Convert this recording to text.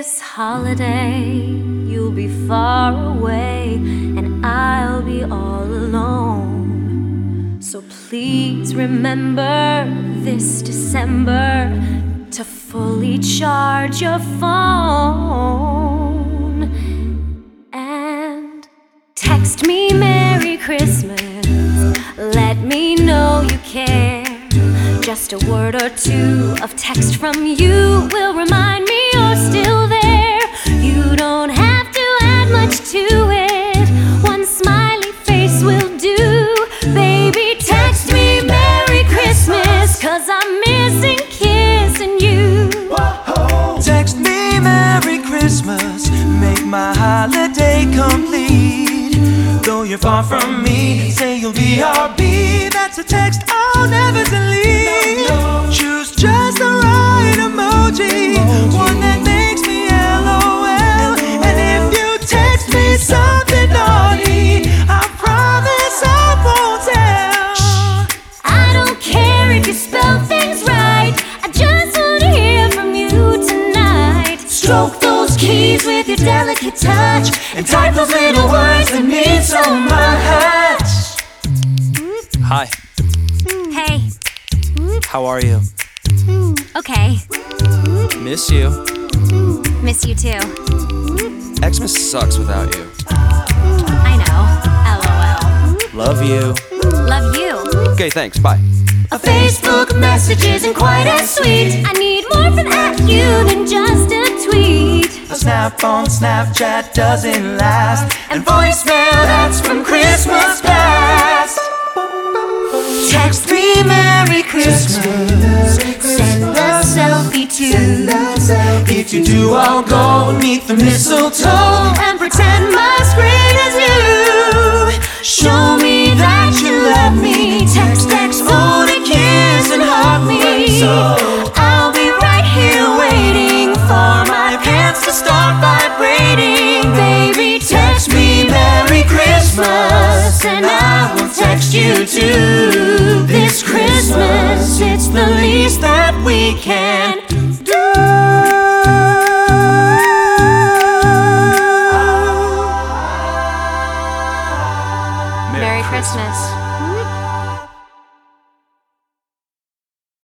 this holiday, you'll be far away, and I'll be all alone. So please remember this December to fully charge your phone and text me Merry Christmas. Let me know you care. Just a word or two of text from you will remind me you're still you're far from me, say you'll be RB. That's a text I'll never delete. Those keys with your delicate touch And type those little words that mean so much. Hi, Hey, how are you? okay. Miss you. Miss you too. Xmas sucks without you. I know. LOL. Love you. Love you. Okay, thanks. Bye. A Facebook message isn't quite as sweet. I need more from at you than just a tweet. A snap on Snapchat doesn't last. And voicemail that's from Christmas past. Text me Merry Christmas. Send a selfie too. If you do, I'll go meet the mistletoe and pretend my screen is you. Show me that you love me. Text, text, hold and kiss and hug me. I'll Christmas, and I will text you too. This Christmas, it's the least that we can do. Merry Christmas.